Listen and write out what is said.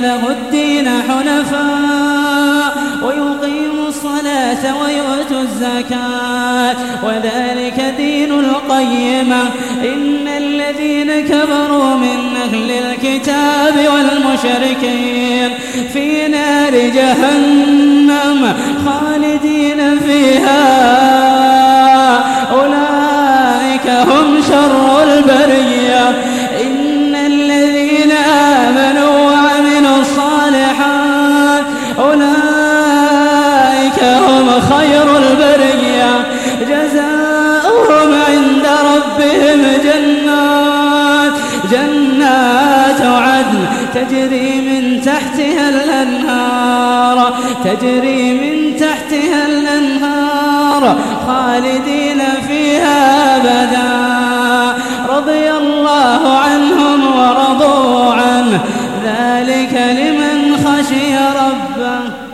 له الدين حنفاء ويقيموا الصلاة ويؤتوا الزكاة. وذلك دين القيمة. إن الذين كفروا من أهل الكتاب والمشركين في نار جهنم خالدين فيها. أولئك هم شر البرية. خير البرية. جزاؤهم عند ربهم جنات. جنات عدن تجري من تحتها الأنهار. تجري من تحتها الأنهار. خالدين فيها أبدا. رضي الله عنهم ورضوا عنه. ذلك لمن خشي ربه.